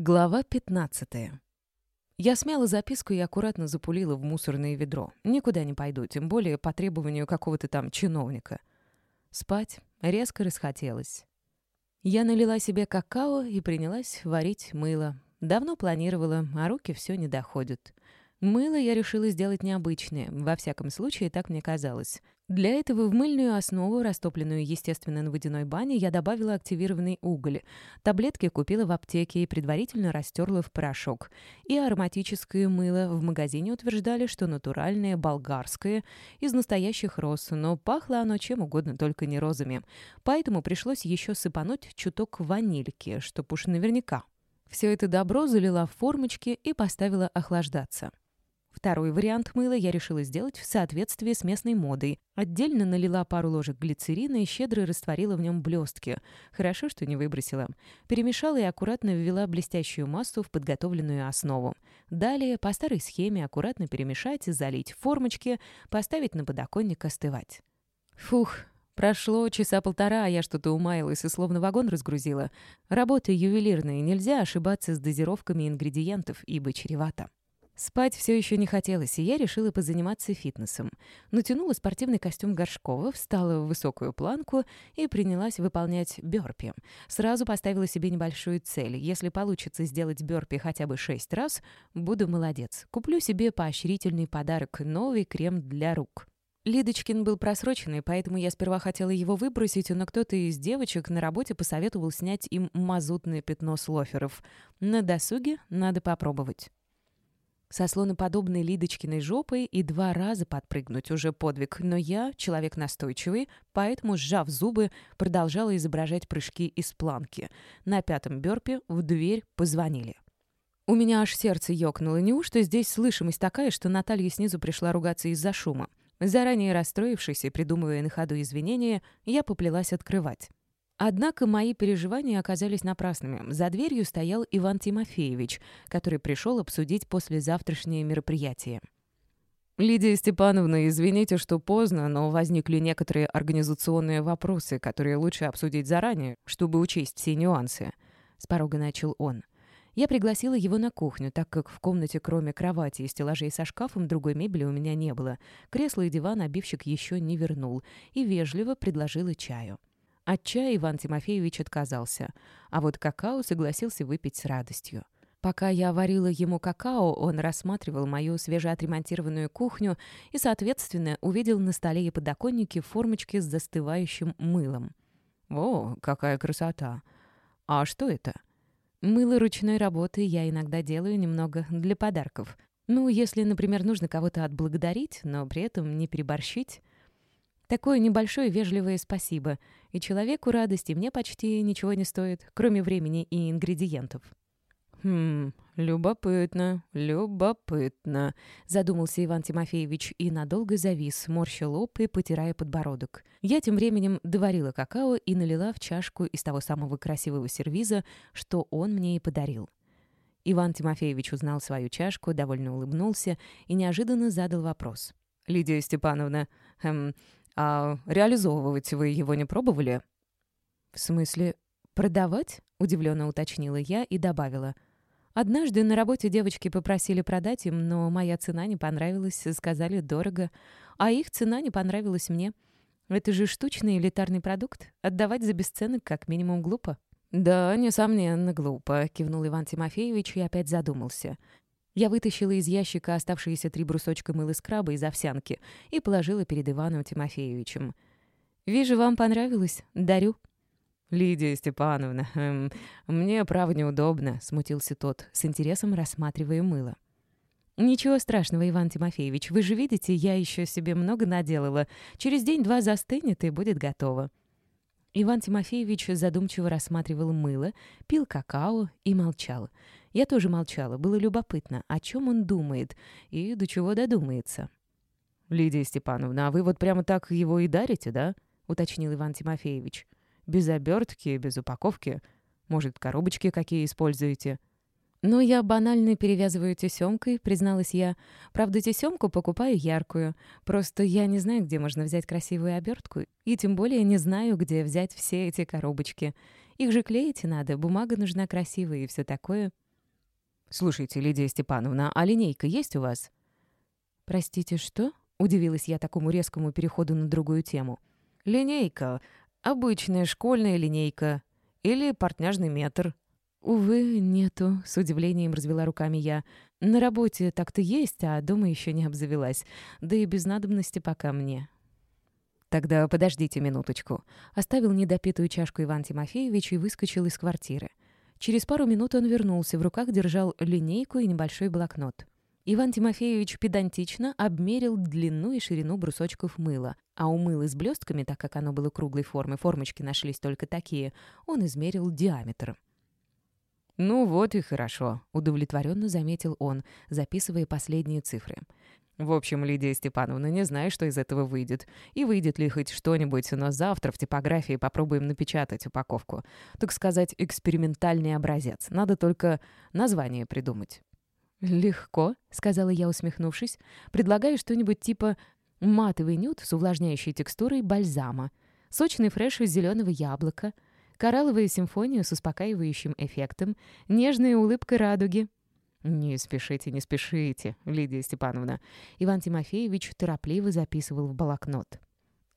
Глава 15. Я смяла записку и аккуратно запулила в мусорное ведро. Никуда не пойду, тем более по требованию какого-то там чиновника. Спать резко расхотелось. Я налила себе какао и принялась варить мыло. Давно планировала, а руки все не доходят. Мыло я решила сделать необычное, во всяком случае, так мне казалось. Для этого в мыльную основу, растопленную, естественно, на водяной бане, я добавила активированный уголь. Таблетки купила в аптеке и предварительно растерла в порошок. И ароматическое мыло в магазине утверждали, что натуральное, болгарское, из настоящих роз, но пахло оно чем угодно, только не розами. Поэтому пришлось еще сыпануть чуток ванильки, чтоб уж наверняка. Все это добро залила в формочки и поставила охлаждаться. Второй вариант мыла я решила сделать в соответствии с местной модой. Отдельно налила пару ложек глицерина и щедро растворила в нем блестки. Хорошо, что не выбросила. Перемешала и аккуратно ввела блестящую массу в подготовленную основу. Далее по старой схеме аккуратно перемешать, залить формочки, поставить на подоконник остывать. Фух, Прошло часа полтора, а я что-то умаялась и словно вагон разгрузила. Работа ювелирная, нельзя ошибаться с дозировками ингредиентов, ибо чревато. Спать все еще не хотелось, и я решила позаниматься фитнесом. Натянула спортивный костюм Горшкова, встала в высокую планку и принялась выполнять бёрпи. Сразу поставила себе небольшую цель. Если получится сделать бёрпи хотя бы шесть раз, буду молодец. Куплю себе поощрительный подарок — новый крем для рук. Лидочкин был просроченный, поэтому я сперва хотела его выбросить, но кто-то из девочек на работе посоветовал снять им мазутное пятно с лоферов. На досуге надо попробовать со слоноподобной Лидочкиной жопой и два раза подпрыгнуть уже подвиг, но я человек настойчивый, поэтому, сжав зубы, продолжала изображать прыжки из планки. На пятом бёрпе в дверь позвонили. У меня аж сердце ёкнуло. Неужто здесь слышимость такая, что Наталья снизу пришла ругаться из-за шума? Заранее расстроившись и придумывая на ходу извинения, я поплелась открывать. Однако мои переживания оказались напрасными. За дверью стоял Иван Тимофеевич, который пришел обсудить послезавтрашнее мероприятие. «Лидия Степановна, извините, что поздно, но возникли некоторые организационные вопросы, которые лучше обсудить заранее, чтобы учесть все нюансы», — с порога начал он. Я пригласила его на кухню, так как в комнате, кроме кровати и стеллажей со шкафом, другой мебели у меня не было. Кресло и диван обивщик еще не вернул и вежливо предложила чаю. От чая Иван Тимофеевич отказался, а вот какао согласился выпить с радостью. Пока я варила ему какао, он рассматривал мою свежеотремонтированную кухню и, соответственно, увидел на столе и подоконнике формочки с застывающим мылом. «О, какая красота! А что это?» «Мыло ручной работы я иногда делаю немного для подарков. Ну, если, например, нужно кого-то отблагодарить, но при этом не переборщить, Такое небольшое вежливое спасибо. И человеку радости мне почти ничего не стоит, кроме времени и ингредиентов. «Хм, любопытно, любопытно», — задумался Иван Тимофеевич и надолго завис, морща лоб и потирая подбородок. Я тем временем доварила какао и налила в чашку из того самого красивого сервиза, что он мне и подарил. Иван Тимофеевич узнал свою чашку, довольно улыбнулся и неожиданно задал вопрос. «Лидия Степановна, эм, а реализовывать вы его не пробовали?» «В смысле, продавать?» — удивленно уточнила я и добавила. «Однажды на работе девочки попросили продать им, но моя цена не понравилась, сказали дорого, а их цена не понравилась мне. Это же штучный элитарный продукт. Отдавать за бесценок как минимум глупо». «Да, несомненно, глупо», — кивнул Иван Тимофеевич и опять задумался. Я вытащила из ящика оставшиеся три брусочка мыла скраба из овсянки и положила перед Иваном Тимофеевичем. «Вижу, вам понравилось. Дарю». «Лидия Степановна, эм, мне, право, неудобно», — смутился тот, с интересом рассматривая мыло. «Ничего страшного, Иван Тимофеевич. Вы же видите, я еще себе много наделала. Через день-два застынет и будет готово». Иван Тимофеевич задумчиво рассматривал мыло, пил какао и молчал. Я тоже молчала, было любопытно, о чем он думает и до чего додумается. «Лидия Степановна, а вы вот прямо так его и дарите, да?» — уточнил Иван Тимофеевич. «Без обертки, без упаковки? Может, коробочки какие используете?» «Ну, я банально перевязываю тесемкой», — призналась я. «Правда, тесемку покупаю яркую. Просто я не знаю, где можно взять красивую обертку, и тем более не знаю, где взять все эти коробочки. Их же клеить надо, бумага нужна красивая и все такое». «Слушайте, Лидия Степановна, а линейка есть у вас?» «Простите, что?» — удивилась я такому резкому переходу на другую тему. «Линейка. Обычная школьная линейка. Или портняжный метр». «Увы, нету», — с удивлением развела руками я. «На работе так-то есть, а дома еще не обзавелась. Да и без надобности пока мне». «Тогда подождите минуточку». Оставил недопитую чашку Иван Тимофеевич и выскочил из квартиры. Через пару минут он вернулся, в руках держал линейку и небольшой блокнот. Иван Тимофеевич педантично обмерил длину и ширину брусочков мыла, а у мыла с блестками, так как оно было круглой формы, формочки нашлись только такие, он измерил диаметр. «Ну вот и хорошо», — удовлетворенно заметил он, записывая последние цифры. В общем, Лидия Степановна, не знаю, что из этого выйдет. И выйдет ли хоть что-нибудь, но завтра в типографии попробуем напечатать упаковку. Так сказать, экспериментальный образец. Надо только название придумать. «Легко», — сказала я, усмехнувшись. «Предлагаю что-нибудь типа матовый нюд с увлажняющей текстурой бальзама, сочный фреш из зеленого яблока, коралловая симфония с успокаивающим эффектом, нежная улыбка радуги». «Не спешите, не спешите, Лидия Степановна». Иван Тимофеевич торопливо записывал в блокнот.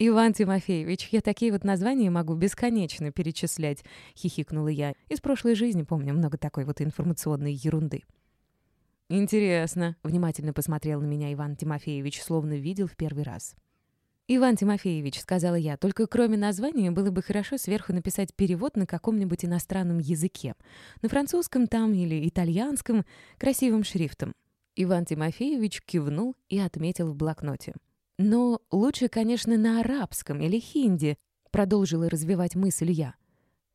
«Иван Тимофеевич, я такие вот названия могу бесконечно перечислять», — хихикнула я. «Из прошлой жизни помню много такой вот информационной ерунды». «Интересно», — внимательно посмотрел на меня Иван Тимофеевич, словно видел в первый раз. «Иван Тимофеевич», — сказала я, — «только кроме названия было бы хорошо сверху написать перевод на каком-нибудь иностранном языке. На французском там или итальянском, красивым шрифтом». Иван Тимофеевич кивнул и отметил в блокноте. «Но лучше, конечно, на арабском или хинди», — продолжила развивать мысль я.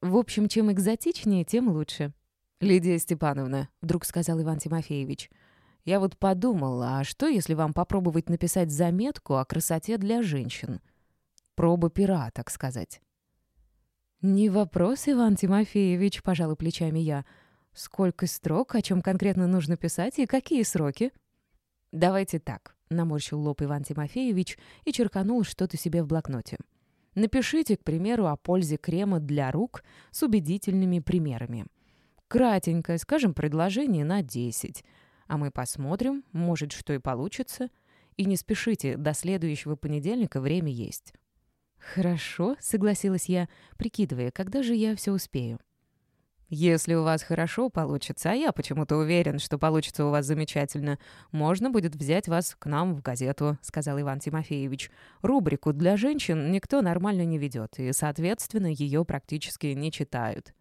«В общем, чем экзотичнее, тем лучше». «Лидия Степановна», — вдруг сказал Иван Тимофеевич, — я вот подумал, а что, если вам попробовать написать заметку о красоте для женщин? Проба пера, так сказать. «Не вопрос, Иван Тимофеевич», — пожалуй плечами я. «Сколько строк, о чем конкретно нужно писать и какие сроки?» «Давайте так», — наморщил лоб Иван Тимофеевич и черканул что-то себе в блокноте. «Напишите, к примеру, о пользе крема для рук с убедительными примерами. Кратенькое, скажем, предложение на 10. А мы посмотрим, может, что и получится. И не спешите, до следующего понедельника время есть». «Хорошо», — согласилась я, прикидывая, когда же я все успею. «Если у вас хорошо получится, а я почему-то уверен, что получится у вас замечательно, можно будет взять вас к нам в газету», — сказал Иван Тимофеевич. «Рубрику для женщин никто нормально не ведет, и, соответственно, ее практически не читают».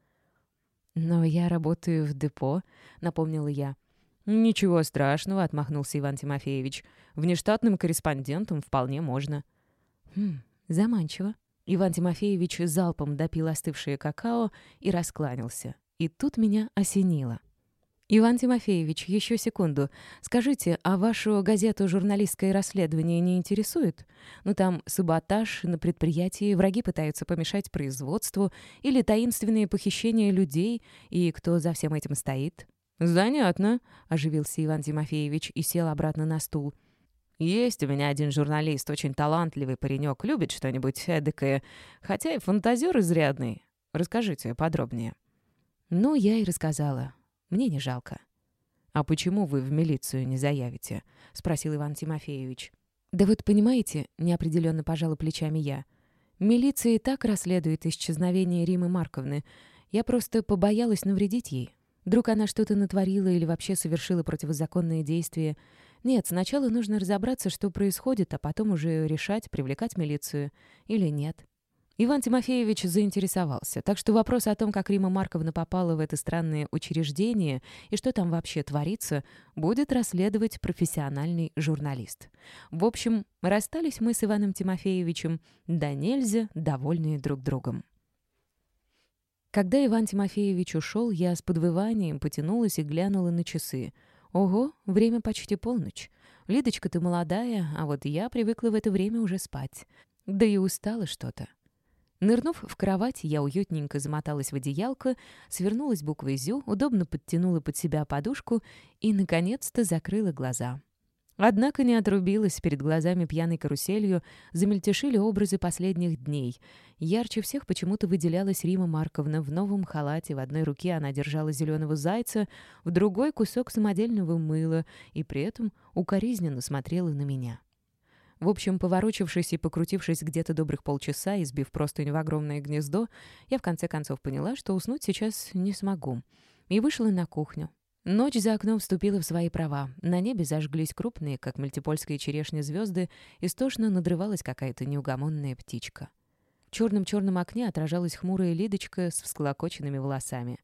«Но я работаю в депо», — напомнила я. «Ничего страшного», — отмахнулся Иван Тимофеевич. «Внештатным корреспондентом вполне можно». «Хм, заманчиво». Иван Тимофеевич залпом допил остывшее какао и раскланялся. И тут меня осенило. «Иван Тимофеевич, еще секунду. Скажите, а вашу газету «Журналистское расследование» не интересует? Ну там саботаж на предприятии, враги пытаются помешать производству или таинственные похищения людей, и кто за всем этим стоит?» «Занятно», — оживился Иван Тимофеевич и сел обратно на стул. «Есть у меня один журналист, очень талантливый паренек, любит что-нибудь эдакое, хотя и фантазер изрядный. Расскажите подробнее». «Ну, я и рассказала. Мне не жалко». «А почему вы в милицию не заявите?» — спросил Иван Тимофеевич. «Да вот понимаете», — неопределенно пожала плечами я, «милиция и так расследует исчезновение Римы Марковны. Я просто побоялась навредить ей. Вдруг она что-то натворила или вообще совершила противозаконные действия. Нет, сначала нужно разобраться, что происходит, а потом уже решать, привлекать милицию или нет. Иван Тимофеевич заинтересовался, так что вопрос о том, как Рима Марковна попала в это странное учреждение и что там вообще творится, будет расследовать профессиональный журналист. В общем, расстались мы с Иваном Тимофеевичем, да нельзя, довольные друг другом. Когда Иван Тимофеевич ушел, я с подвыванием потянулась и глянула на часы. Ого, время почти полночь. Лидочка, ты молодая, а вот я привыкла в это время уже спать. Да и устала что-то. Нырнув в кровать, я уютненько замоталась в одеялко, свернулась буквой «зю», удобно подтянула под себя подушку и, наконец-то, закрыла глаза. Однако не отрубилась, перед глазами пьяной каруселью замельтешили образы последних дней. Ярче всех почему-то выделялась Рима Марковна в новом халате. В одной руке она держала зеленого зайца, в другой — кусок самодельного мыла, и при этом укоризненно смотрела на меня. В общем, поворочившись и покрутившись где-то добрых полчаса, избив простыню в огромное гнездо, я в конце концов поняла, что уснуть сейчас не смогу. И вышла на кухню. Ночь за окном вступила в свои права. На небе зажглись крупные, как мультипольские черешни, звезды, истошно надрывалась какая-то неугомонная птичка. В черном-черном окне отражалась хмурая Лидочка с всклокоченными волосами.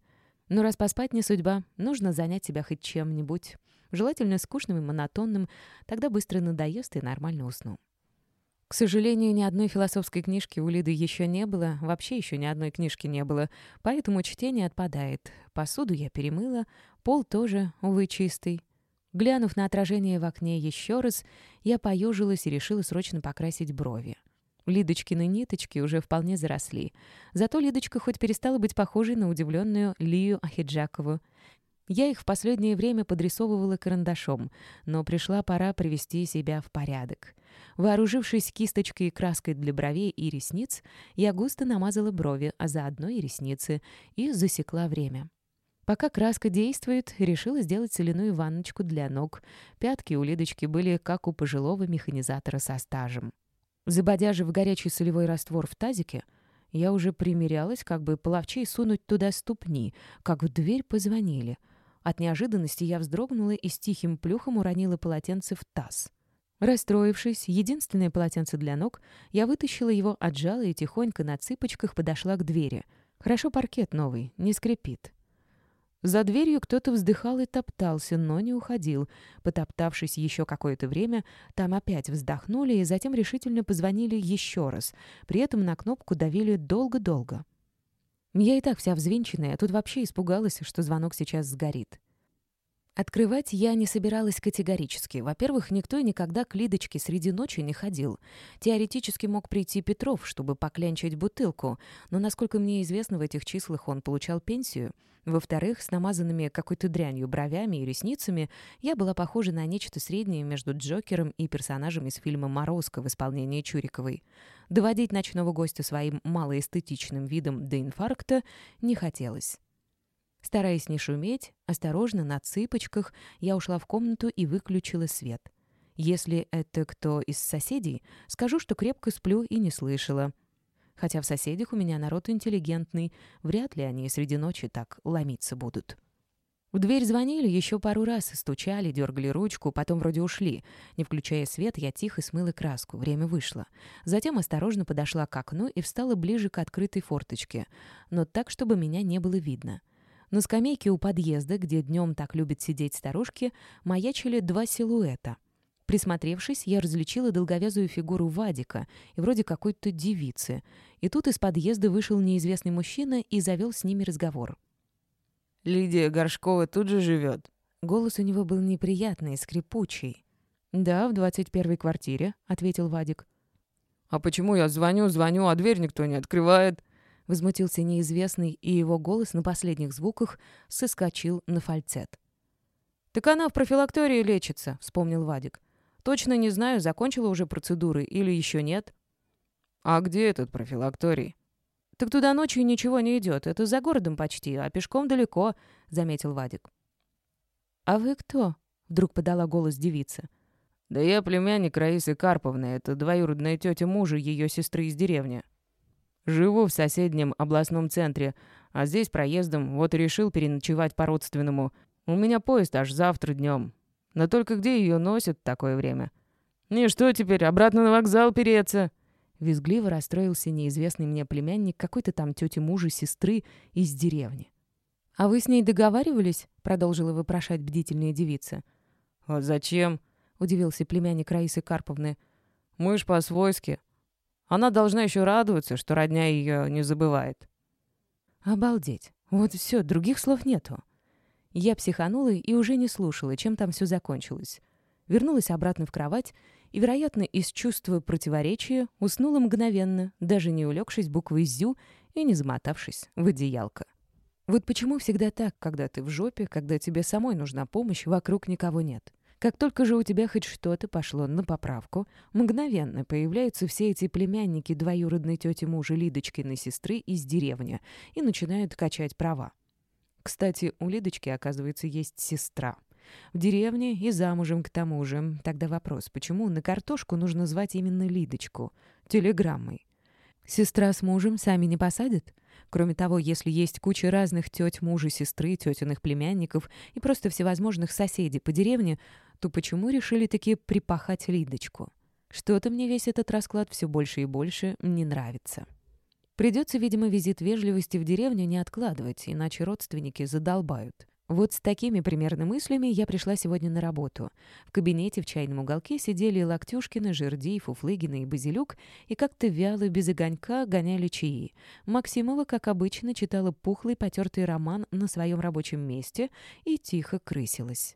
Но «Ну, раз поспать не судьба, нужно занять себя хоть чем-нибудь. Желательно скучным и монотонным, тогда быстро надоест и нормально усну. К сожалению, ни одной философской книжки у Лиды еще не было, вообще еще ни одной книжки не было, поэтому чтение отпадает. Посуду я перемыла, пол тоже, увы, чистый. Глянув на отражение в окне еще раз, я поежилась и решила срочно покрасить брови. Лидочкины ниточки уже вполне заросли. Зато Лидочка хоть перестала быть похожей на удивленную Лию Ахиджакову. Я их в последнее время подрисовывала карандашом, но пришла пора привести себя в порядок. Вооружившись кисточкой и краской для бровей и ресниц, я густо намазала брови, а заодно и ресницы, и засекла время. Пока краска действует, решила сделать соляную ванночку для ног. Пятки у Лидочки были как у пожилого механизатора со стажем. Забодяжив горячий солевой раствор в тазике, я уже примерялась, как бы половчей сунуть туда ступни, как в дверь позвонили. От неожиданности я вздрогнула и с тихим плюхом уронила полотенце в таз. Расстроившись, единственное полотенце для ног, я вытащила его, отжала и тихонько на цыпочках подошла к двери. Хорошо паркет новый, не скрипит. За дверью кто-то вздыхал и топтался, но не уходил. Потоптавшись еще какое-то время, там опять вздохнули и затем решительно позвонили еще раз. При этом на кнопку давили долго-долго. Я и так вся взвинченная, тут вообще испугалась, что звонок сейчас сгорит. Открывать я не собиралась категорически. Во-первых, никто и никогда к Лидочке среди ночи не ходил. Теоретически мог прийти Петров, чтобы поклянчить бутылку, но, насколько мне известно, в этих числах он получал пенсию. Во-вторых, с намазанными какой-то дрянью бровями и ресницами я была похожа на нечто среднее между Джокером и персонажем из фильма «Морозко» в исполнении Чуриковой. Доводить ночного гостя своим малоэстетичным видом до инфаркта не хотелось. Стараясь не шуметь, осторожно, на цыпочках, я ушла в комнату и выключила свет. Если это кто из соседей, скажу, что крепко сплю и не слышала. Хотя в соседях у меня народ интеллигентный, вряд ли они среди ночи так ломиться будут. В дверь звонили еще пару раз, стучали, дергали ручку, потом вроде ушли. Не включая свет, я тихо смыла краску, время вышло. Затем осторожно подошла к окну и встала ближе к открытой форточке, но так, чтобы меня не было видно. На скамейке у подъезда, где днем так любят сидеть старушки, маячили два силуэта. Присмотревшись, я различила долговязую фигуру Вадика и вроде какой-то девицы. И тут из подъезда вышел неизвестный мужчина и завел с ними разговор. «Лидия Горшкова тут же живет». Голос у него был неприятный, скрипучий. «Да, в двадцать первой квартире», — ответил Вадик. «А почему я звоню, звоню, а дверь никто не открывает?» Возмутился неизвестный, и его голос на последних звуках соскочил на фальцет. «Так она в профилактории лечится», — вспомнил Вадик. «Точно не знаю, закончила уже процедуры или еще нет». «А где этот профилакторий?» «Так туда ночью ничего не идет. Это за городом почти, а пешком далеко», — заметил Вадик. «А вы кто?» — вдруг подала голос девица. «Да я племянник Раисы Карповны. Это двоюродная тетя мужа ее сестры из деревни». Живу в соседнем областном центре, а здесь проездом, вот и решил переночевать по-родственному. У меня поезд аж завтра днем. Но только где ее носят в такое время? И что теперь, обратно на вокзал переться?» Визгливо расстроился неизвестный мне племянник какой-то там тети мужа сестры из деревни. «А вы с ней договаривались?» — продолжила вопрошать бдительная девица. «А зачем?» — удивился племянник Раисы Карповны. «Мы ж по-свойски. Она должна еще радоваться, что родня ее не забывает. Обалдеть. Вот все, других слов нету. Я психанула и уже не слушала, чем там все закончилось. Вернулась обратно в кровать и, вероятно, из чувства противоречия уснула мгновенно, даже не улегшись буквой «зю» и не замотавшись в одеялко. Вот почему всегда так, когда ты в жопе, когда тебе самой нужна помощь, вокруг никого нет. Как только же у тебя хоть что-то пошло на поправку, мгновенно появляются все эти племянники двоюродной тети мужа Лидочкиной сестры из деревни и начинают качать права. Кстати, у Лидочки, оказывается, есть сестра. В деревне и замужем к тому же. Тогда вопрос, почему на картошку нужно звать именно Лидочку? Телеграммой. Сестра с мужем сами не посадят? Кроме того, если есть куча разных теть мужа, сестры, тетиных племянников и просто всевозможных соседей по деревне, то почему решили таки припахать Лидочку? Что-то мне весь этот расклад все больше и больше не нравится. Придется, видимо, визит вежливости в деревню не откладывать, иначе родственники задолбают. Вот с такими примерно мыслями я пришла сегодня на работу. В кабинете в чайном уголке сидели Локтюшкина, Жердий, Фуфлыгина и Базилюк и как-то вяло, без огонька, гоняли чаи. Максимова, как обычно, читала пухлый потертый роман на своем рабочем месте и тихо крысилась.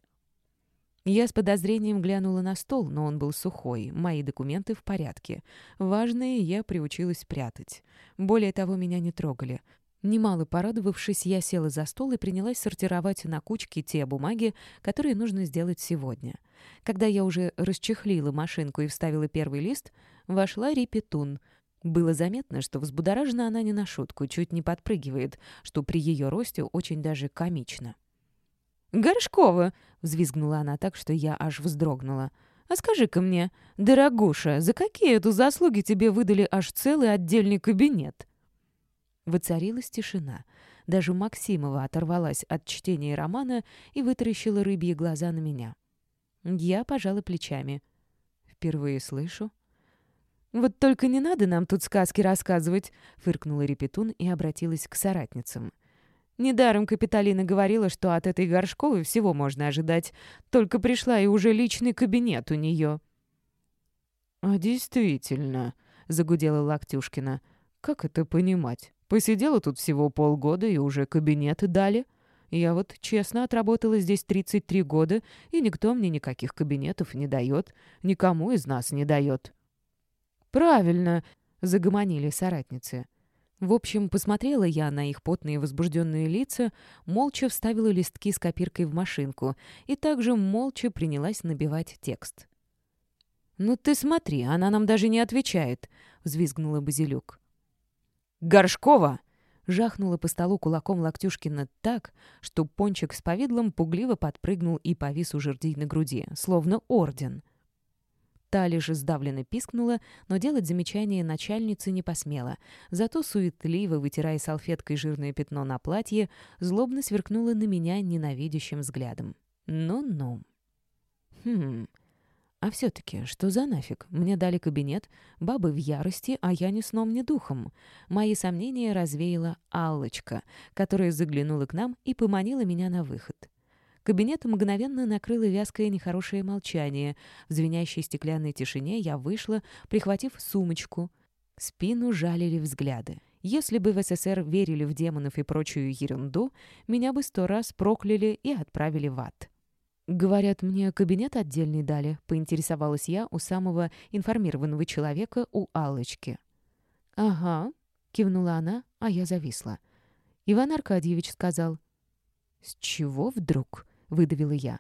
Я с подозрением глянула на стол, но он был сухой, мои документы в порядке. Важные я приучилась прятать. Более того, меня не трогали. Немало порадовавшись, я села за стол и принялась сортировать на кучки те бумаги, которые нужно сделать сегодня. Когда я уже расчехлила машинку и вставила первый лист, вошла Репетун. Было заметно, что взбудоражена она не на шутку, чуть не подпрыгивает, что при ее росте очень даже комично. «Горшкова!» — взвизгнула она так, что я аж вздрогнула. «А скажи-ка мне, дорогуша, за какие это заслуги тебе выдали аж целый отдельный кабинет?» Воцарилась тишина. Даже Максимова оторвалась от чтения романа и вытаращила рыбьи глаза на меня. Я пожала плечами. «Впервые слышу». «Вот только не надо нам тут сказки рассказывать», — фыркнула Репетун и обратилась к соратницам. «Недаром Капитолина говорила, что от этой Горшковой всего можно ожидать. Только пришла и уже личный кабинет у нее». «А действительно», — загудела Локтюшкина, — «как это понимать?» Посидела тут всего полгода и уже кабинеты дали. Я вот честно отработала здесь 33 года, и никто мне никаких кабинетов не дает, никому из нас не дает». «Правильно», — загомонили соратницы. В общем, посмотрела я на их потные возбужденные лица, молча вставила листки с копиркой в машинку и также молча принялась набивать текст. «Ну ты смотри, она нам даже не отвечает», — взвизгнула Базилюк. Горшкова!» Жахнула по столу кулаком Локтюшкина так, что пончик с повидлом пугливо подпрыгнул и повис у жердей на груди, словно орден. Та лишь сдавленно пискнула, но делать замечание начальницы не посмела. Зато суетливо, вытирая салфеткой жирное пятно на платье, злобно сверкнула на меня ненавидящим взглядом. «Ну-ну». «Хм...» А все-таки, что за нафиг? Мне дали кабинет, бабы в ярости, а я ни сном, ни духом. Мои сомнения развеяла Аллочка, которая заглянула к нам и поманила меня на выход. Кабинет мгновенно накрыло вязкое нехорошее молчание. В звенящей стеклянной тишине я вышла, прихватив сумочку. Спину жалили взгляды. Если бы в СССР верили в демонов и прочую ерунду, меня бы сто раз прокляли и отправили в ад. «Говорят, мне кабинет отдельный дали», — поинтересовалась я у самого информированного человека, у Аллочки. «Ага», — кивнула она, а я зависла. Иван Аркадьевич сказал. «С чего вдруг?» — выдавила я.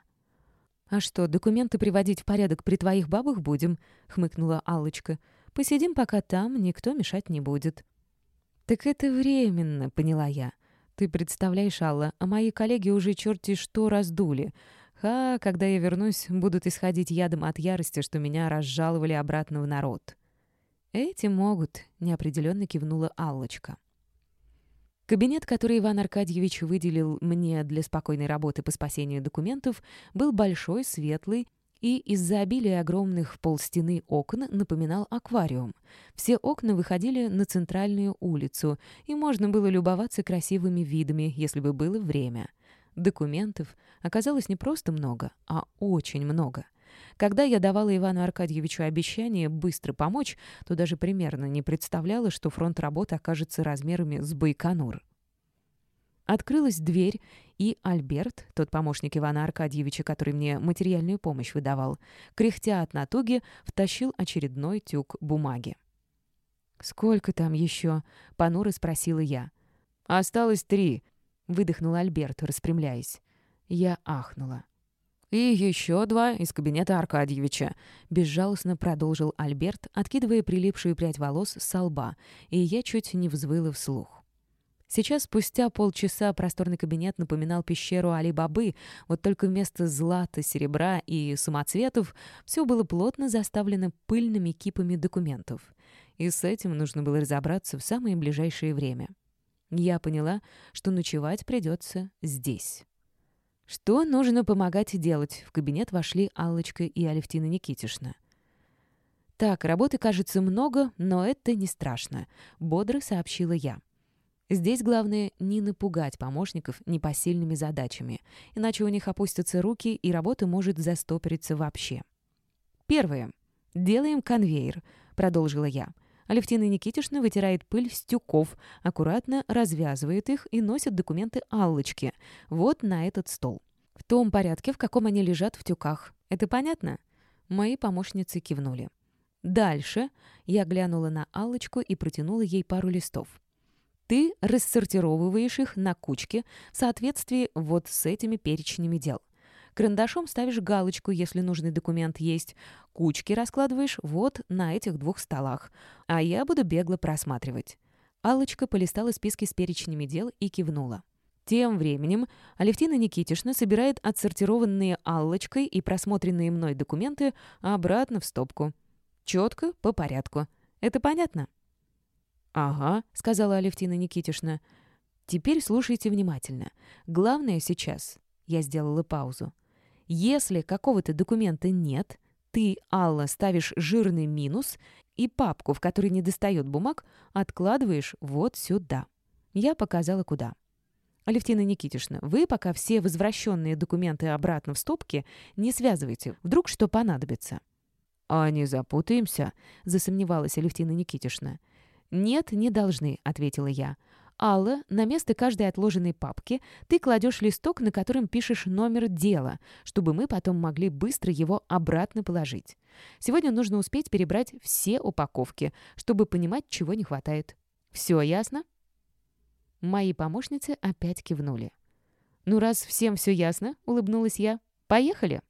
«А что, документы приводить в порядок при твоих бабах будем?» — хмыкнула Аллочка. «Посидим пока там, никто мешать не будет». «Так это временно», — поняла я. «Ты представляешь, Алла, а мои коллеги уже черти что раздули. Ха, когда я вернусь, будут исходить ядом от ярости, что меня разжаловали обратно в народ. «Эти могут», — неопределенно кивнула Аллочка. Кабинет, который Иван Аркадьевич выделил мне для спокойной работы по спасению документов, был большой, светлый и из-за обилия огромных полстены окон напоминал аквариум. Все окна выходили на центральную улицу, и можно было любоваться красивыми видами, если бы было время — Документов оказалось не просто много, а очень много. Когда я давала Ивану Аркадьевичу обещание быстро помочь, то даже примерно не представляла, что фронт работы окажется размерами с Байконур. Открылась дверь, и Альберт, тот помощник Ивана Аркадьевича, который мне материальную помощь выдавал, кряхтя от натуги, втащил очередной тюк бумаги. «Сколько там еще?» — понуро спросила я. «Осталось три», — выдохнул Альберт, распрямляясь. Я ахнула. «И еще два из кабинета Аркадьевича», — безжалостно продолжил Альберт, откидывая прилипшую прядь волос с лба, и я чуть не взвыла вслух. Сейчас, спустя полчаса, просторный кабинет напоминал пещеру Али-Бабы, вот только вместо злата, серебра и самоцветов все было плотно заставлено пыльными кипами документов. И с этим нужно было разобраться в самое ближайшее время. Я поняла, что ночевать придется здесь. Что нужно помогать делать? В кабинет вошли Аллочка и Алевтина Никитишна. «Так, работы, кажется, много, но это не страшно», — бодро сообщила я. Здесь главное не напугать помощников непосильными задачами, иначе у них опустятся руки, и работа может застопориться вообще. «Первое. Делаем конвейер», — продолжила я. Алевтина Никитишна вытирает пыль с тюков, аккуратно развязывает их и носит документы Аллочке. Вот на этот стол. В том порядке, в каком они лежат в тюках. Это понятно? Мои помощницы кивнули. Дальше я глянула на Аллочку и протянула ей пару листов. Ты рассортировываешь их на кучки в соответствии вот с этими перечнями дел. Карандашом ставишь галочку, если нужный документ есть. Кучки раскладываешь вот на этих двух столах. А я буду бегло просматривать. Аллочка полистала списки с перечнями дел и кивнула. Тем временем Алевтина Никитишна собирает отсортированные Аллочкой и просмотренные мной документы обратно в стопку. Четко, по порядку. Это понятно? «Ага», — сказала Алевтина Никитишна. «Теперь слушайте внимательно. Главное сейчас...» Я сделала паузу. Если какого-то документа нет, ты, Алла, ставишь жирный минус и папку, в которой не достает бумаг, откладываешь вот сюда. Я показала, куда. Алевтина Никитишна, вы пока все возвращенные документы обратно в стопки не связывайте. Вдруг что понадобится. «А не запутаемся?» — засомневалась Алевтина Никитишна. «Нет, не должны», — ответила я. Алла, на место каждой отложенной папки ты кладешь листок, на котором пишешь номер дела, чтобы мы потом могли быстро его обратно положить. Сегодня нужно успеть перебрать все упаковки, чтобы понимать, чего не хватает. Все ясно?» Мои помощницы опять кивнули. «Ну, раз всем все ясно», — улыбнулась я, — «поехали».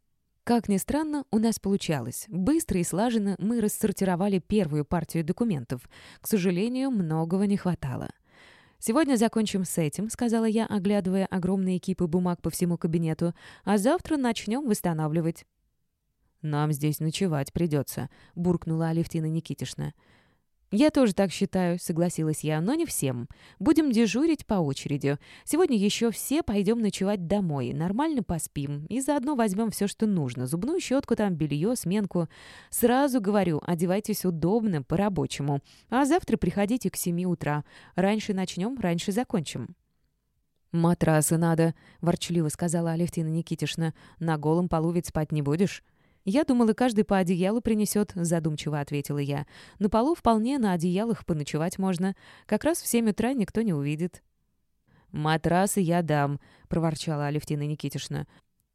Как ни странно, у нас получалось. Быстро и слаженно мы рассортировали первую партию документов. К сожалению, многого не хватало. «Сегодня закончим с этим», — сказала я, оглядывая огромные кипы бумаг по всему кабинету, «а завтра начнем восстанавливать». «Нам здесь ночевать придется», — буркнула Алевтина Никитишна. «Я тоже так считаю», — согласилась я, — «но не всем. Будем дежурить по очереди. Сегодня еще все пойдем ночевать домой, нормально поспим и заодно возьмем все, что нужно. Зубную щетку, там, белье, сменку. Сразу говорю, одевайтесь удобно, по-рабочему. А завтра приходите к семи утра. Раньше начнем, раньше закончим». «Матрасы надо», — ворчливо сказала Алевтина Никитишна. «На голом полу ведь спать не будешь». «Я думала, каждый по одеялу принесет», — задумчиво ответила я. «На полу вполне на одеялах поночевать можно. Как раз в семь утра никто не увидит». «Матрасы я дам», — проворчала Алевтина Никитишна.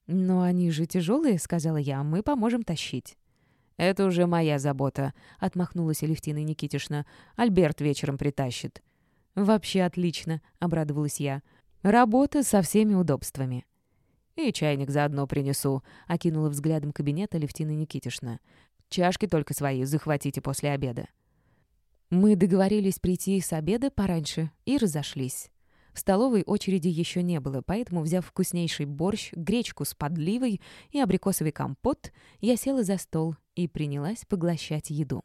«Но они же тяжелые», — сказала я. «Мы поможем тащить». «Это уже моя забота», — отмахнулась Алевтина Никитишна. «Альберт вечером притащит». «Вообще отлично», — обрадовалась я. «Работа со всеми удобствами». «И чайник заодно принесу», — окинула взглядом кабинета Левтина Никитишна. «Чашки только свои захватите после обеда». Мы договорились прийти с обеда пораньше и разошлись. В столовой очереди еще не было, поэтому, взяв вкуснейший борщ, гречку с подливой и абрикосовый компот, я села за стол и принялась поглощать еду.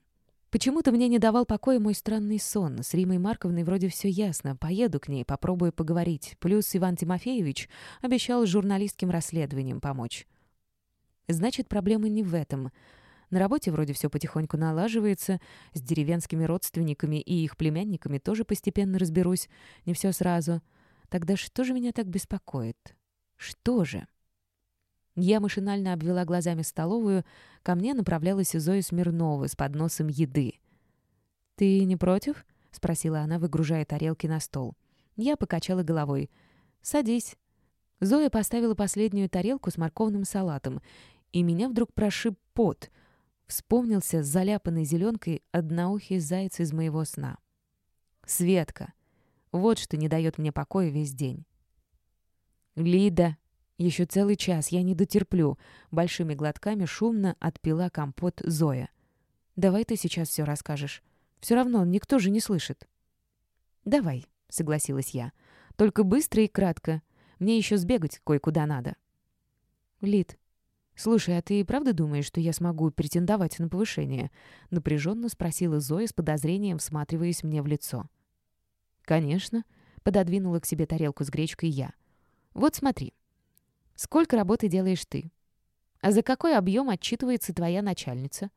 Почему-то мне не давал покоя мой странный сон. С Римой Марковной вроде все ясно. Поеду к ней, попробую поговорить. Плюс Иван Тимофеевич обещал журналистским расследованием помочь. Значит, проблема не в этом. На работе вроде все потихоньку налаживается. С деревенскими родственниками и их племянниками тоже постепенно разберусь. Не все сразу. Тогда что же меня так беспокоит? Что же? Я машинально обвела глазами столовую. Ко мне направлялась Зоя Смирнова с подносом еды. «Ты не против?» — спросила она, выгружая тарелки на стол. Я покачала головой. «Садись». Зоя поставила последнюю тарелку с морковным салатом, и меня вдруг прошиб пот. Вспомнился заляпанный зеленкой одноухий заяц из моего сна. Светка. Вот что не дает мне покоя весь день. «Лида», Еще целый час я не дотерплю. Большими глотками шумно отпила компот Зоя. Давай ты сейчас все расскажешь. Все равно никто же не слышит. Давай, согласилась я. Только быстро и кратко. Мне еще сбегать кое-куда надо. Лид, слушай, а ты и правда думаешь, что я смогу претендовать на повышение? Напряженно спросила Зоя с подозрением, всматриваясь мне в лицо. Конечно, пододвинула к себе тарелку с гречкой я. Вот смотри. Сколько работы делаешь ты? А за какой объем отчитывается твоя начальница?»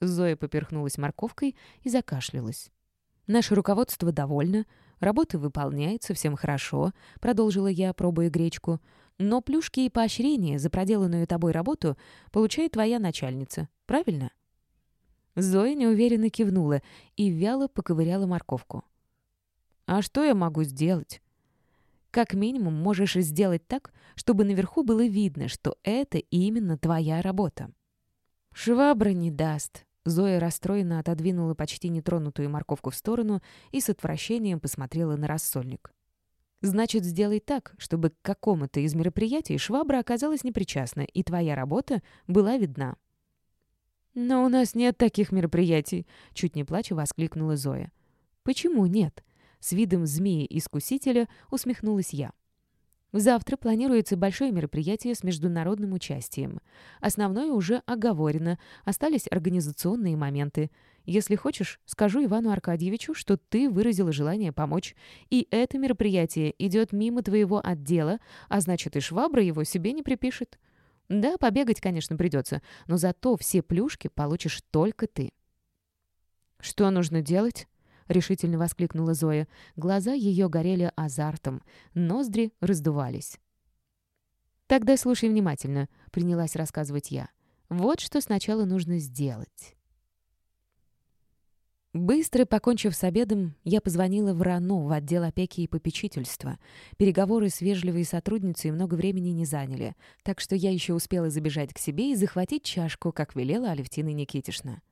Зоя поперхнулась морковкой и закашлялась. «Наше руководство довольно, работа выполняется, всем хорошо», — продолжила я, пробуя гречку. «Но плюшки и поощрения за проделанную тобой работу получает твоя начальница, правильно?» Зоя неуверенно кивнула и вяло поковыряла морковку. «А что я могу сделать?» Как минимум можешь сделать так, чтобы наверху было видно, что это именно твоя работа. Швабра не даст. Зоя расстроенно отодвинула почти нетронутую морковку в сторону и с отвращением посмотрела на рассольник. Значит, сделай так, чтобы к какому-то из мероприятий швабра оказалась непричастна, и твоя работа была видна. «Но у нас нет таких мероприятий», — чуть не плача воскликнула Зоя. «Почему нет?» С видом змеи-искусителя усмехнулась я. Завтра планируется большое мероприятие с международным участием. Основное уже оговорено, остались организационные моменты. Если хочешь, скажу Ивану Аркадьевичу, что ты выразила желание помочь. И это мероприятие идет мимо твоего отдела, а значит и швабра его себе не припишет. Да, побегать, конечно, придется, но зато все плюшки получишь только ты. Что нужно делать? — решительно воскликнула Зоя. Глаза ее горели азартом, ноздри раздувались. «Тогда слушай внимательно», — принялась рассказывать я. «Вот что сначала нужно сделать». Быстро покончив с обедом, я позвонила в РАНО, в отдел опеки и попечительства. Переговоры с вежливой сотрудницей много времени не заняли, так что я еще успела забежать к себе и захватить чашку, как велела Алевтина Никитишна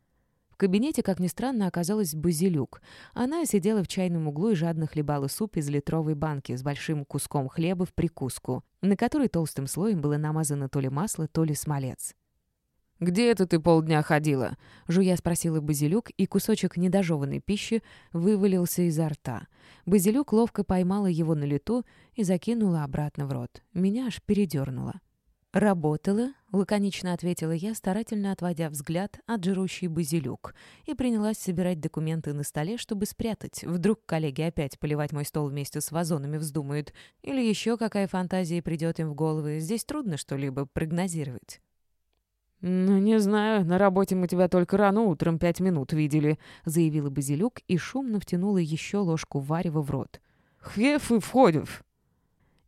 кабинете, как ни странно, оказалась Базилюк. Она сидела в чайном углу и жадно хлебала суп из литровой банки с большим куском хлеба в прикуску, на которой толстым слоем было намазано то ли масло, то ли смолец. «Где это ты полдня ходила?» — жуя спросила Базилюк, и кусочек недожеванной пищи вывалился изо рта. Базилюк ловко поймала его на лету и закинула обратно в рот. Меня аж передернуло. «Работала», — лаконично ответила я, старательно отводя взгляд от жирущей базилюк, и принялась собирать документы на столе, чтобы спрятать. Вдруг коллеги опять поливать мой стол вместе с вазонами вздумают. Или еще какая фантазия придет им в головы. Здесь трудно что-либо прогнозировать. «Ну, не знаю, на работе мы тебя только рано утром пять минут видели», — заявила Базилюк и шумно втянула еще ложку варева в рот. «Хвеф и входев!»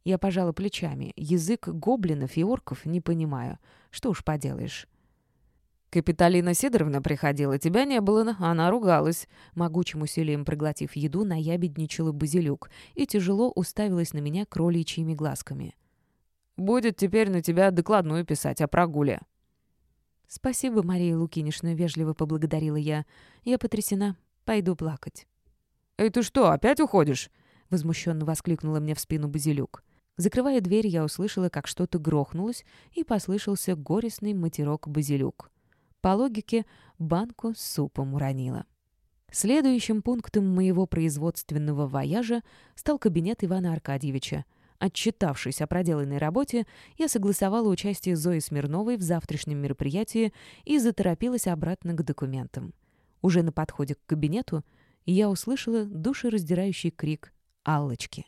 Я пожала плечами. Язык гоблинов и орков не понимаю. Что уж поделаешь. «Капиталина Сидоровна приходила, тебя не было, она ругалась». Могучим усилием проглотив еду, наябедничала Базилюк и тяжело уставилась на меня кроличьими глазками. «Будет теперь на тебя докладную писать о прогуле». «Спасибо, Мария Лукинишна», — вежливо поблагодарила я. «Я потрясена. Пойду плакать». «Эй, ты что, опять уходишь?» — возмущенно воскликнула мне в спину Базилюк. Закрывая дверь, я услышала, как что-то грохнулось, и послышался горестный матерок базилюк. По логике, банку с супом уронила. Следующим пунктом моего производственного вояжа стал кабинет Ивана Аркадьевича. Отчитавшись о проделанной работе, я согласовала участие Зои Смирновой в завтрашнем мероприятии и заторопилась обратно к документам. Уже на подходе к кабинету я услышала душераздирающий крик Аллочки.